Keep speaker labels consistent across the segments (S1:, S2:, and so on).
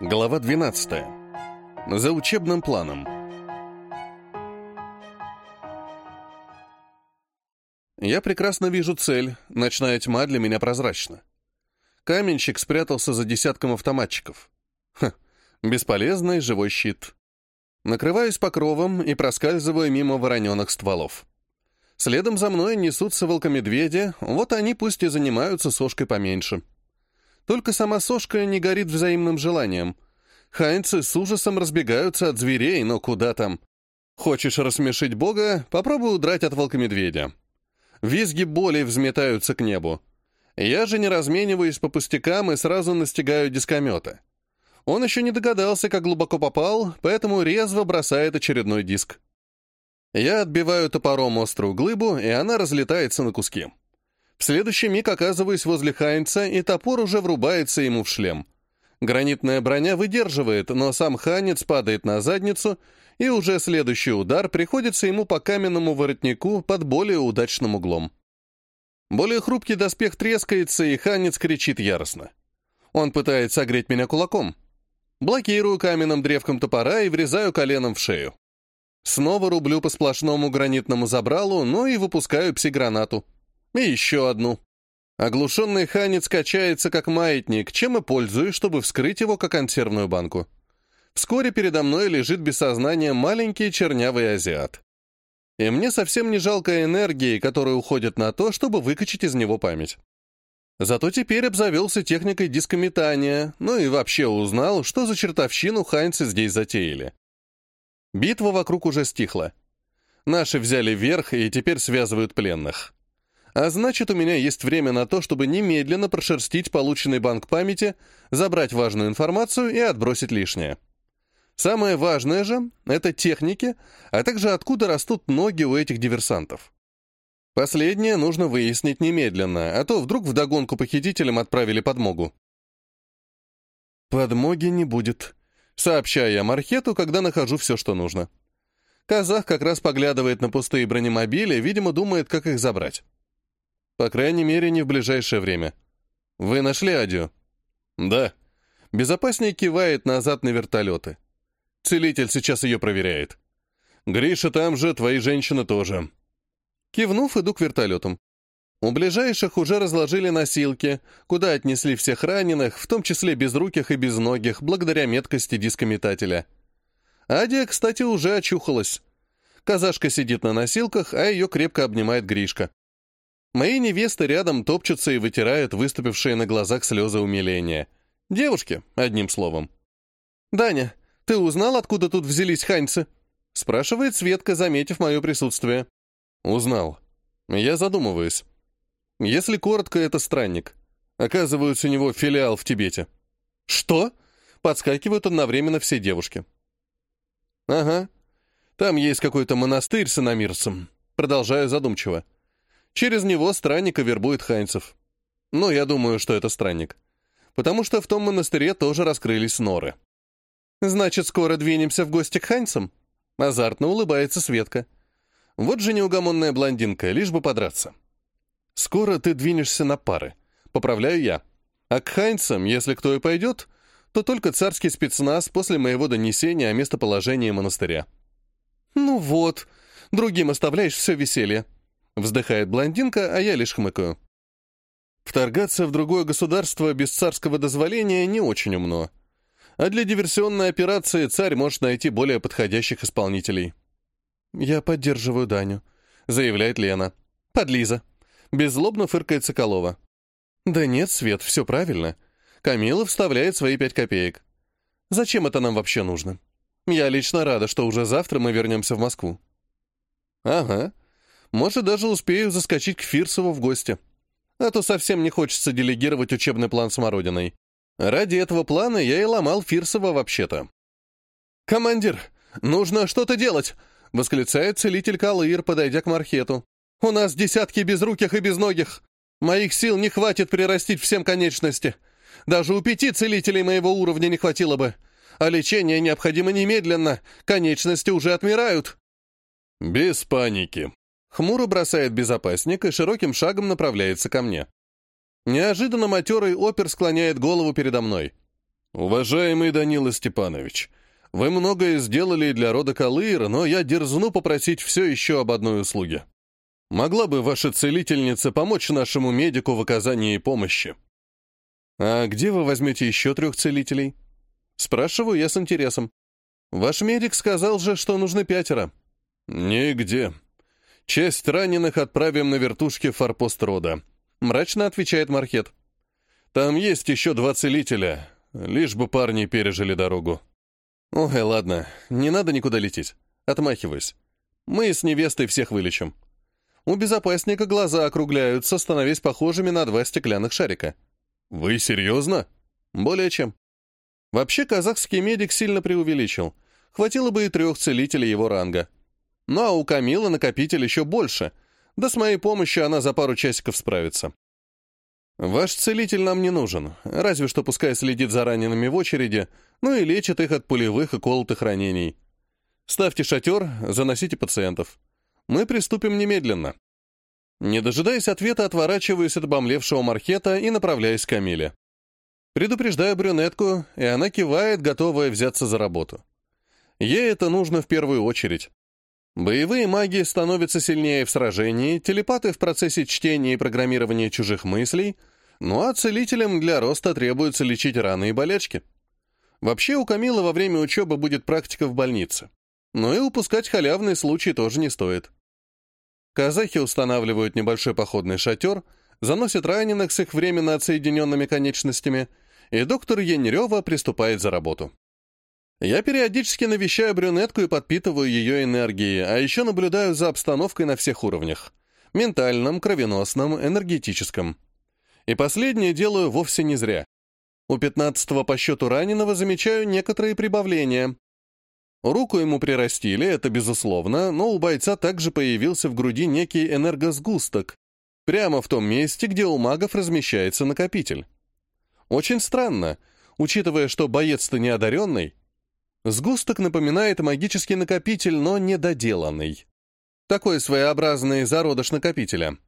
S1: Глава 12. За учебным планом. Я прекрасно вижу цель, ночная тьма для меня прозрачна. Каменщик спрятался за десятком автоматчиков. Ха, бесполезный живой щит. Накрываюсь покровом и проскальзываю мимо вороненых стволов. Следом за мной несутся волкомедведи, вот они пусть и занимаются сошкой поменьше. Только сама сошка не горит взаимным желанием. Хайнцы с ужасом разбегаются от зверей, но куда там? Хочешь рассмешить бога, попробуй удрать от волкомедведя. Визги боли взметаются к небу. Я же не размениваюсь по пустякам и сразу настигаю дискомета. Он еще не догадался, как глубоко попал, поэтому резво бросает очередной диск. Я отбиваю топором острую глыбу, и она разлетается на куски. В следующий миг оказываюсь возле Хайнца, и топор уже врубается ему в шлем. Гранитная броня выдерживает, но сам Ханец падает на задницу, и уже следующий удар приходится ему по каменному воротнику под более удачным углом. Более хрупкий доспех трескается, и Ханец кричит яростно. Он пытается огреть меня кулаком. Блокирую каменным древком топора и врезаю коленом в шею. Снова рублю по сплошному гранитному забралу, но и выпускаю пси-гранату. И еще одну. Оглушенный ханец качается, как маятник, чем и пользуюсь, чтобы вскрыть его, как консервную банку. Вскоре передо мной лежит без сознания маленький чернявый азиат. И мне совсем не жалко энергии, которая уходит на то, чтобы выкачать из него память. Зато теперь обзавелся техникой дискометания, ну и вообще узнал, что за чертовщину ханьцы здесь затеяли. Битва вокруг уже стихла. Наши взяли верх и теперь связывают пленных. А значит, у меня есть время на то, чтобы немедленно прошерстить полученный банк памяти, забрать важную информацию и отбросить лишнее. Самое важное же — это техники, а также откуда растут ноги у этих диверсантов. Последнее нужно выяснить немедленно, а то вдруг вдогонку похитителям отправили подмогу. «Подмоги не будет», — сообщаю я Мархету, когда нахожу все, что нужно. Казах как раз поглядывает на пустые бронемобили, видимо, думает, как их забрать. По крайней мере, не в ближайшее время. Вы нашли Адю? Да. Безопасник кивает назад на вертолеты. Целитель сейчас ее проверяет. Гриша там же, твои женщины тоже. Кивнув, иду к вертолетам. У ближайших уже разложили носилки, куда отнесли всех раненых, в том числе безруких и безногих, благодаря меткости дискометателя. Адия, кстати, уже очухалась. Казашка сидит на носилках, а ее крепко обнимает Гришка. Мои невесты рядом топчутся и вытирают выступившие на глазах слезы умиления. Девушки, одним словом. «Даня, ты узнал, откуда тут взялись ханьцы?» спрашивает Светка, заметив мое присутствие. «Узнал. Я задумываюсь. Если коротко, это странник. Оказывается, у него филиал в Тибете». «Что?» Подскакивают одновременно все девушки. «Ага. Там есть какой-то монастырь с иномирцем». Продолжаю задумчиво. Через него странника вербует Хайнцев. Ну, я думаю, что это странник. Потому что в том монастыре тоже раскрылись норы. Значит, скоро двинемся в гости к Хайнцам? Азартно улыбается Светка. Вот же неугомонная блондинка, лишь бы подраться. Скоро ты двинешься на пары. Поправляю я. А к Хайнцам, если кто и пойдет, то только царский спецназ после моего донесения о местоположении монастыря. Ну вот, другим оставляешь все веселье. Вздыхает блондинка, а я лишь хмыкаю. Вторгаться в другое государство без царского дозволения не очень умно. А для диверсионной операции царь может найти более подходящих исполнителей. «Я поддерживаю Даню», — заявляет Лена. «Подлиза». Беззлобно фыркает Соколова. «Да нет, Свет, все правильно». Камила вставляет свои пять копеек. «Зачем это нам вообще нужно? Я лично рада, что уже завтра мы вернемся в Москву». «Ага», может, даже успею заскочить к Фирсову в гости. А то совсем не хочется делегировать учебный план Смородиной. Ради этого плана я и ломал Фирсова вообще-то. «Командир, нужно что-то делать!» — восклицает целитель Калыр, подойдя к Мархету. «У нас десятки безруких и безногих. Моих сил не хватит прирастить всем конечности. Даже у пяти целителей моего уровня не хватило бы. А лечение необходимо немедленно. Конечности уже отмирают». «Без паники», Хмуро бросает безопасник и широким шагом направляется ко мне. Неожиданно матерый опер склоняет голову передо мной. «Уважаемый Данила Степанович, вы многое сделали для рода Калыра, но я дерзну попросить все еще об одной услуге. Могла бы ваша целительница помочь нашему медику в оказании помощи?» «А где вы возьмете еще трех целителей?» Спрашиваю я с интересом. «Ваш медик сказал же, что нужны пятеро». «Нигде. Часть раненых отправим на вертушке в форпост рода», — мрачно отвечает Мархет. «Там есть еще два целителя, лишь бы парни пережили дорогу». «Ой, ладно, не надо никуда лететь. Отмахиваюсь. Мы с невестой всех вылечим». У безопасника глаза округляются, становясь похожими на два стеклянных шарика. «Вы серьезно?» «Более чем». Вообще, казахский медик сильно преувеличил. Хватило бы и трех целителей его ранга. Ну а у Камилы накопитель еще больше. Да с моей помощью она за пару часиков справится. Ваш целитель нам не нужен, разве что пускай следит за ранеными в очереди, ну и лечит их от пулевых и колотых ранений. Ставьте шатер, заносите пациентов. Мы приступим немедленно. Не дожидаясь ответа, отворачиваюсь от обомлевшего Мархета и направляюсь к Камиле. Предупреждаю брюнетку, и она кивает, готовая взяться за работу. Ей это нужно в первую очередь. Боевые маги становятся сильнее в сражении, телепаты в процессе чтения и программирования чужих мыслей, ну а целителям для роста требуется лечить раны и болячки. Вообще у Камилы во время учебы будет практика в больнице. Но и упускать халявный случай тоже не стоит. Казахи устанавливают небольшой походный шатер, заносят раненых с их временно отсоединенными конечностями, и доктор Янерева приступает за работу. Я периодически навещаю брюнетку и подпитываю ее энергией, а еще наблюдаю за обстановкой на всех уровнях. Ментальном, кровеносном, энергетическом. И последнее делаю вовсе не зря. У пятнадцатого по счету раненого замечаю некоторые прибавления. Руку ему прирастили, это безусловно, но у бойца также появился в груди некий энергосгусток, прямо в том месте, где у магов размещается накопитель. Очень странно, учитывая, что боец-то неодаренный, Сгусток напоминает магический накопитель, но недоделанный. Такой своеобразный зародыш накопителя.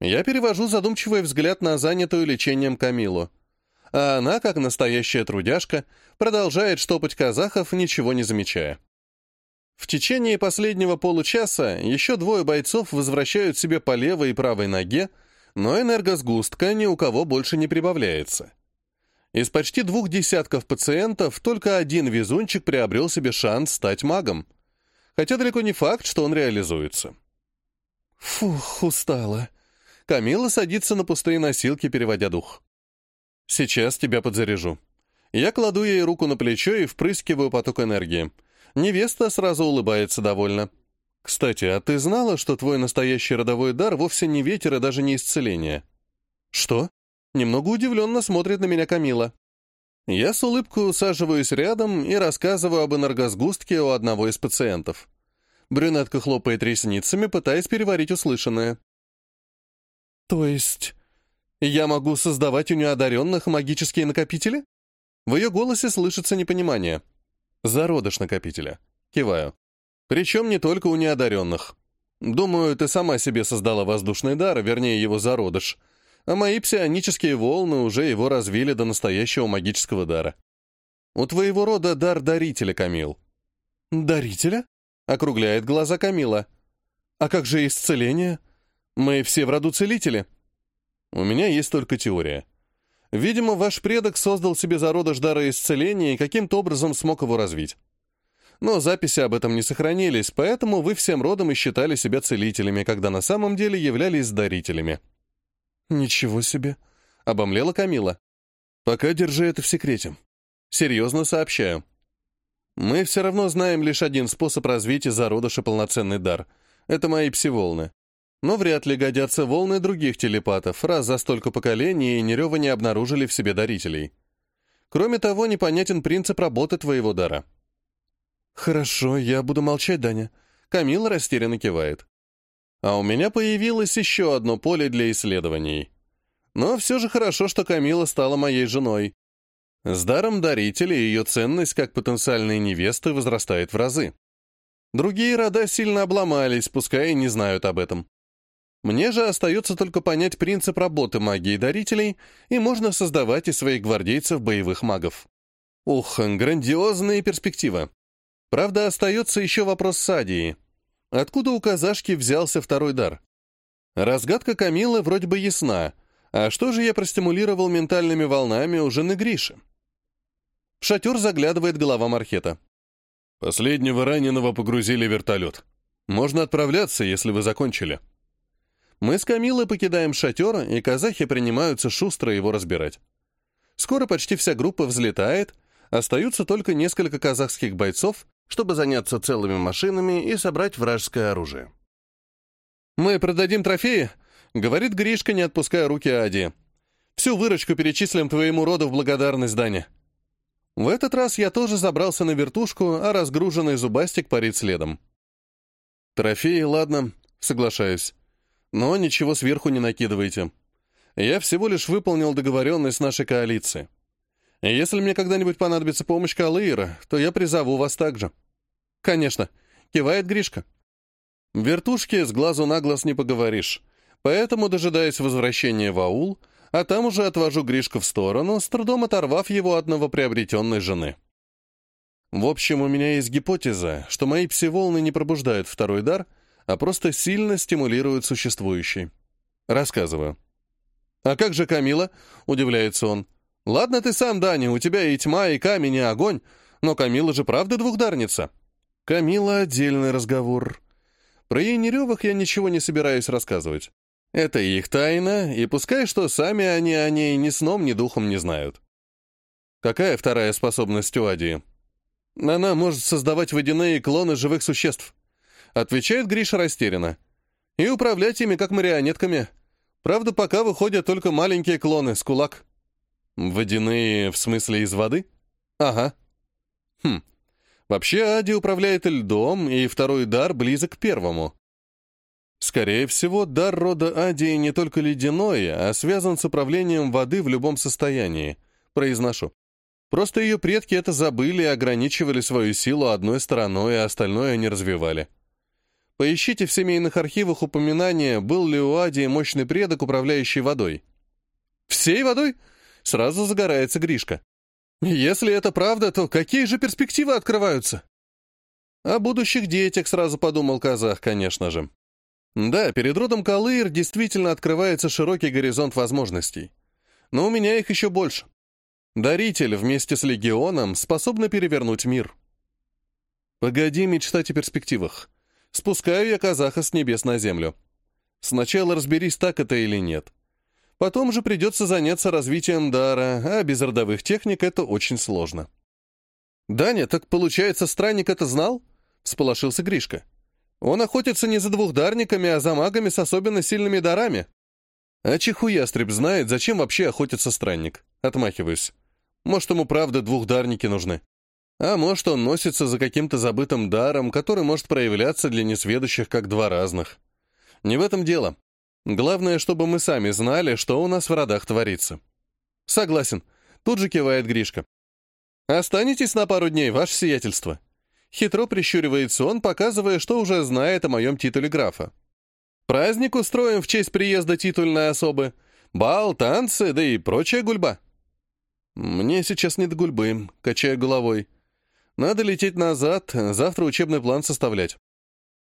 S1: Я перевожу задумчивый взгляд на занятую лечением Камилу. А она, как настоящая трудяжка, продолжает штопать казахов, ничего не замечая. В течение последнего получаса еще двое бойцов возвращают себе по левой и правой ноге, но энергосгустка ни у кого больше не прибавляется. Из почти двух десятков пациентов только один везунчик приобрел себе шанс стать магом. Хотя далеко не факт, что он реализуется. Фух, устала. Камила садится на пустые носилки, переводя дух. Сейчас тебя подзаряжу. Я кладу ей руку на плечо и впрыскиваю поток энергии. Невеста сразу улыбается довольно. Кстати, а ты знала, что твой настоящий родовой дар вовсе не ветер и даже не исцеление? Что? Немного удивленно смотрит на меня Камила. Я с улыбкой усаживаюсь рядом и рассказываю об энергосгустке у одного из пациентов. Брюнетка хлопает ресницами, пытаясь переварить услышанное. «То есть я могу создавать у неодаренных магические накопители?» В ее голосе слышится непонимание. «Зародыш накопителя». Киваю. «Причем не только у неодаренных. Думаю, ты сама себе создала воздушный дар, вернее, его зародыш, а мои псионические волны уже его развили до настоящего магического дара. У твоего рода дар дарителя, Камил. Дарителя? Округляет глаза Камила. А как же исцеление? Мы все в роду целители. У меня есть только теория. Видимо, ваш предок создал себе зародыш дара исцеления и каким-то образом смог его развить. Но записи об этом не сохранились, поэтому вы всем родом и считали себя целителями, когда на самом деле являлись дарителями. «Ничего себе!» — обомлела Камила. «Пока держи это в секрете. Серьезно сообщаю. Мы все равно знаем лишь один способ развития зародыша полноценный дар. Это мои псиволны. Но вряд ли годятся волны других телепатов, раз за столько поколений и Нерева не обнаружили в себе дарителей. Кроме того, непонятен принцип работы твоего дара». «Хорошо, я буду молчать, Даня». Камила растерянно кивает. А у меня появилось еще одно поле для исследований. Но все же хорошо, что Камила стала моей женой. С даром дарителя ее ценность как потенциальной невесты возрастает в разы. Другие рода сильно обломались, пускай и не знают об этом. Мне же остается только понять принцип работы магии дарителей, и можно создавать из своих гвардейцев боевых магов. Ух, грандиозные перспективы. Правда, остается еще вопрос с Адией. Откуда у казашки взялся второй дар? Разгадка Камилы вроде бы ясна, а что же я простимулировал ментальными волнами у жены Гриши? В шатер заглядывает голова Мархета. Последнего раненого погрузили в вертолет. Можно отправляться, если вы закончили. Мы с Камилой покидаем шатер, и казахи принимаются шустро его разбирать. Скоро почти вся группа взлетает, остаются только несколько казахских бойцов, чтобы заняться целыми машинами и собрать вражеское оружие. «Мы продадим трофеи», — говорит Гришка, не отпуская руки Ади. «Всю выручку перечислим твоему роду в благодарность, Даня». В этот раз я тоже забрался на вертушку, а разгруженный зубастик парит следом. «Трофеи, ладно, соглашаюсь. Но ничего сверху не накидывайте. Я всего лишь выполнил договоренность нашей коалиции. Если мне когда-нибудь понадобится помощь Калыира, то я призову вас также». «Конечно», — кивает Гришка. В вертушке с глазу на глаз не поговоришь, поэтому, дожидаясь возвращения в аул, а там уже отвожу Гришку в сторону, с трудом оторвав его от новоприобретенной жены. В общем, у меня есть гипотеза, что мои псиволны не пробуждают второй дар — а просто сильно стимулирует существующий. Рассказываю. «А как же Камила?» — удивляется он. «Ладно ты сам, Даня, у тебя и тьма, и камень, и огонь, но Камила же правда двухдарница». «Камила — отдельный разговор. Про Янеревых я ничего не собираюсь рассказывать. Это их тайна, и пускай что сами они о ней ни сном, ни духом не знают. Какая вторая способность у Адии? Она может создавать водяные клоны живых существ. Отвечает Гриша растерянно. И управлять ими как марионетками. Правда, пока выходят только маленькие клоны с кулак. Водяные, в смысле, из воды? Ага. Хм. Вообще, Ади управляет льдом, и второй дар близок к первому. Скорее всего, дар рода Адии не только ледяной, а связан с управлением воды в любом состоянии. Произношу. Просто ее предки это забыли и ограничивали свою силу одной стороной, а остальное не развивали. Поищите в семейных архивах упоминание, был ли у Адии мощный предок, управляющий водой. Всей водой? Сразу загорается Гришка. Если это правда, то какие же перспективы открываются? О будущих детях сразу подумал казах, конечно же. Да, перед родом Калыр действительно открывается широкий горизонт возможностей. Но у меня их еще больше. Даритель вместе с легионом способны перевернуть мир. Погоди мечтать о перспективах. Спускаю я казаха с небес на землю. Сначала разберись, так это или нет. Потом же придется заняться развитием дара, а без родовых техник это очень сложно. «Даня, так получается, странник это знал?» — всполошился Гришка. «Он охотится не за двухдарниками, а за магами с особенно сильными дарами». «А чихуястреб знает, зачем вообще охотится странник?» Отмахиваюсь. «Может, ему правда двухдарники нужны?» А может, он носится за каким-то забытым даром, который может проявляться для несведущих как два разных. Не в этом дело. Главное, чтобы мы сами знали, что у нас в родах творится. Согласен. Тут же кивает Гришка. Останетесь на пару дней, ваше сиятельство. Хитро прищуривается он, показывая, что уже знает о моем титуле графа. Праздник устроим в честь приезда титульной особы. Бал, танцы, да и прочая гульба. Мне сейчас не до гульбы, качая головой. Надо лететь назад, завтра учебный план составлять.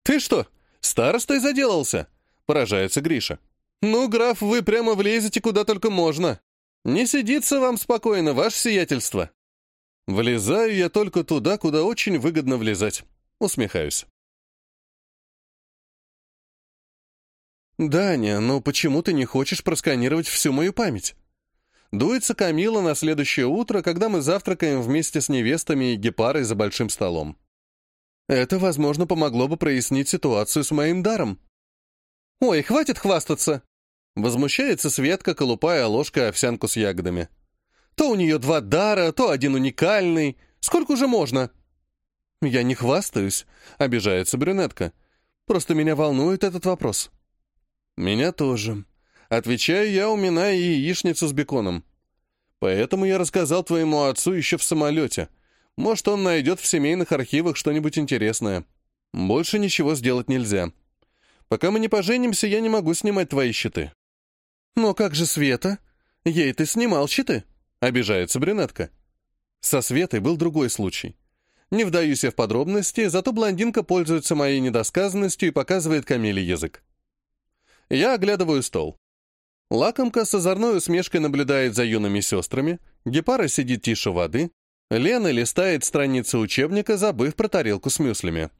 S1: «Ты что, старостой заделался?» — поражается Гриша. «Ну, граф, вы прямо влезете куда только можно. Не сидится вам спокойно, ваше сиятельство». «Влезаю я только туда, куда очень выгодно влезать», — усмехаюсь. «Даня, ну почему ты не хочешь просканировать всю мою память?» Дуется Камила на следующее утро, когда мы завтракаем вместе с невестами и гепарой за большим столом. Это, возможно, помогло бы прояснить ситуацию с моим даром. «Ой, хватит хвастаться!» Возмущается Светка, колупая ложкой овсянку с ягодами. «То у нее два дара, то один уникальный. Сколько уже можно?» «Я не хвастаюсь», — обижается брюнетка. «Просто меня волнует этот вопрос». «Меня тоже», Отвечаю я, уминая яичницу с беконом. Поэтому я рассказал твоему отцу еще в самолете. Может, он найдет в семейных архивах что-нибудь интересное. Больше ничего сделать нельзя. Пока мы не поженимся, я не могу снимать твои щиты». «Но как же Света? Ей ты снимал щиты?» — обижается брюнетка. Со Светой был другой случай. Не вдаюсь я в подробности, зато блондинка пользуется моей недосказанностью и показывает Камиле язык. Я оглядываю стол. Лакомка с озорной усмешкой наблюдает за юными сестрами, Гепара сидит тише воды, Лена листает страницы учебника, забыв про тарелку с мюслями.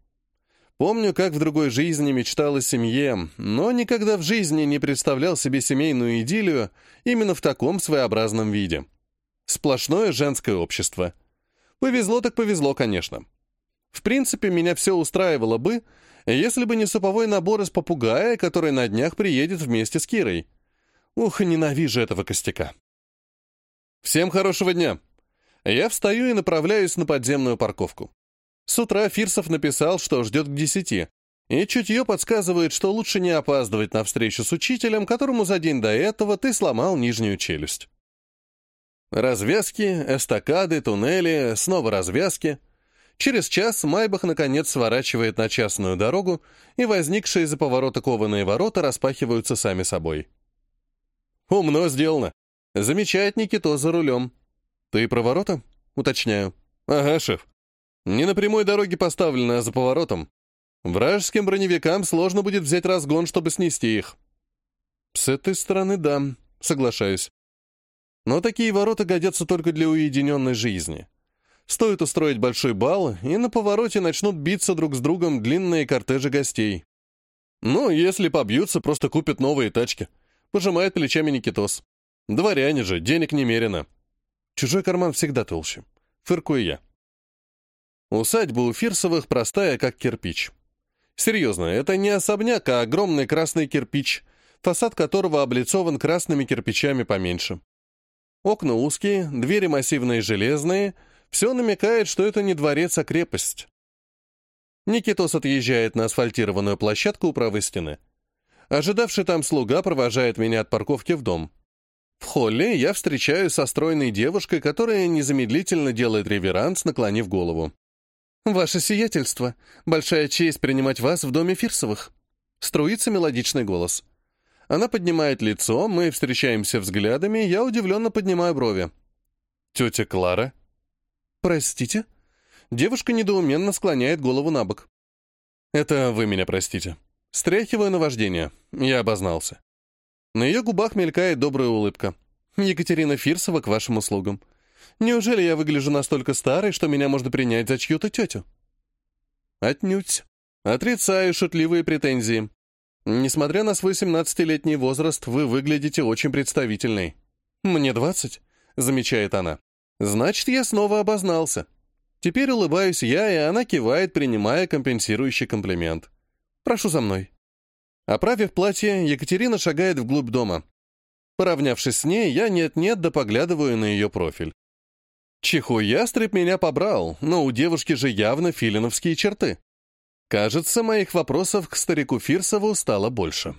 S1: Помню, как в другой жизни мечтал о семье, но никогда в жизни не представлял себе семейную идиллию именно в таком своеобразном виде. Сплошное женское общество. Повезло так повезло, конечно. В принципе, меня все устраивало бы, если бы не суповой набор из попугая, который на днях приедет вместе с Кирой. Ух, ненавижу этого костяка. Всем хорошего дня. Я встаю и направляюсь на подземную парковку. С утра Фирсов написал, что ждет к десяти, и чутье подсказывает, что лучше не опаздывать на встречу с учителем, которому за день до этого ты сломал нижнюю челюсть. Развязки, эстакады, туннели, снова развязки. Через час Майбах наконец сворачивает на частную дорогу, и возникшие из-за поворота кованые ворота распахиваются сами собой. «Умно сделано. Замечает Никито за рулем. Ты про ворота?» — уточняю. «Ага, шеф. Не на прямой дороге поставлено, а за поворотом. Вражеским броневикам сложно будет взять разгон, чтобы снести их». «С этой стороны, да, соглашаюсь. Но такие ворота годятся только для уединенной жизни. Стоит устроить большой бал, и на повороте начнут биться друг с другом длинные кортежи гостей. Ну, если побьются, просто купят новые тачки. Пожимает плечами Никитос. Дворяне же, денег немерено. Чужой карман всегда толще. Фыркую я. Усадьба у Фирсовых простая, как кирпич. Серьезно, это не особняк, а огромный красный кирпич, фасад которого облицован красными кирпичами поменьше. Окна узкие, двери массивные железные, все намекает, что это не дворец, а крепость. Никитос отъезжает на асфальтированную площадку у правой стены. Ожидавший там слуга провожает меня от парковки в дом. В холле я встречаюсь со стройной девушкой, которая незамедлительно делает реверанс, наклонив голову. «Ваше сиятельство, большая честь принимать вас в доме Фирсовых». Струится мелодичный голос. Она поднимает лицо, мы встречаемся взглядами, я удивленно поднимаю брови. «Тетя Клара?» «Простите?» Девушка недоуменно склоняет голову на бок. «Это вы меня простите. Стряхиваю на вождение. Я обознался. На ее губах мелькает добрая улыбка. Екатерина Фирсова к вашим услугам. Неужели я выгляжу настолько старой, что меня можно принять за чью-то тетю? Отнюдь. Отрицаю шутливые претензии. Несмотря на свой 17-летний возраст, вы выглядите очень представительной. Мне 20, замечает она. Значит, я снова обознался. Теперь улыбаюсь я, и она кивает, принимая компенсирующий комплимент. Прошу за мной». Оправив платье, Екатерина шагает вглубь дома. Поравнявшись с ней, я нет-нет да поглядываю на ее профиль. Чихуястреб меня побрал, но у девушки же явно филиновские черты. Кажется, моих вопросов к старику Фирсову стало больше.